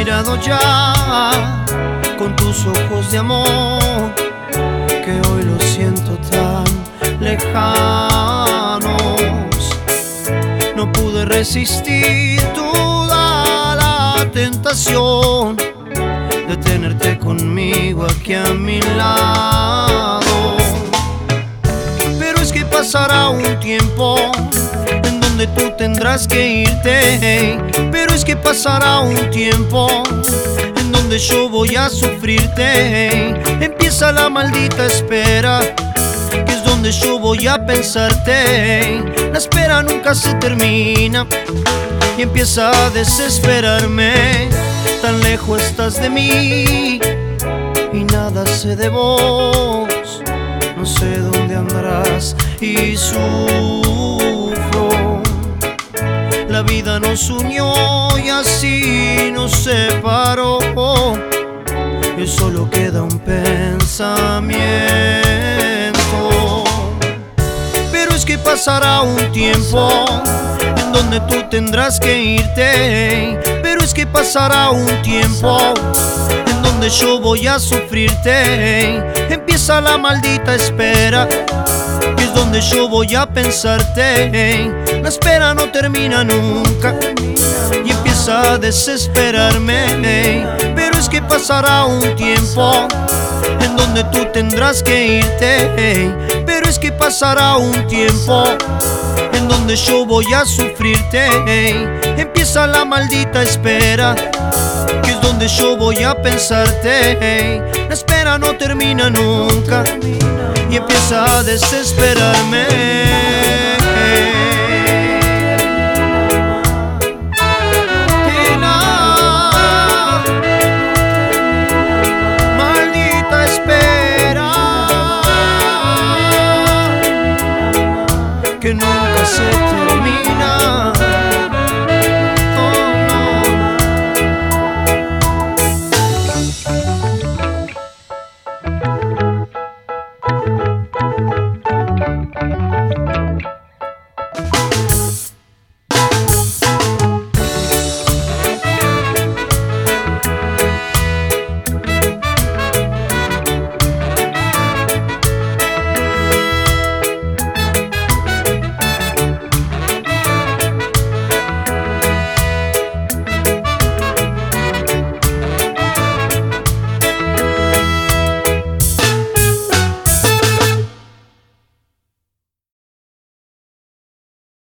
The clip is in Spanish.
mirado ya con tus ojos de amor, que hoy lo siento tan lejanos. No pude resistir toda la tentación de tenerte conmigo aquí a mi lado. Pero es que pasará un tiempo donde tú tendrás que irte. Pero es que pasará un tiempo en donde yo voy a sufrirte. Empieza la maldita espera, que es donde yo voy a pensarte. La espera nunca se termina y empieza a desesperarme. Tan lejos estás de mí y nada sé de vos. No sé dónde andarás y sufro. La vida nos unió y así nos separó. Y solo queda un pensamiento. Pero es que pasará un tiempo en donde tú tendrás que irte. Pero es que pasará un tiempo en donde yo voy a sufrirte. Empieza la maldita espera, que es donde yo voy a pensarte. La espera no termina nunca y empieza a desesperarme. Pero es que pasará un tiempo en donde tú tendrás que irte. Pero es que pasará un tiempo en donde yo voy a sufrirte. Empieza la maldita espera, que es donde yo voy a pensarte. La espera no termina nunca y empieza a desesperarme. shit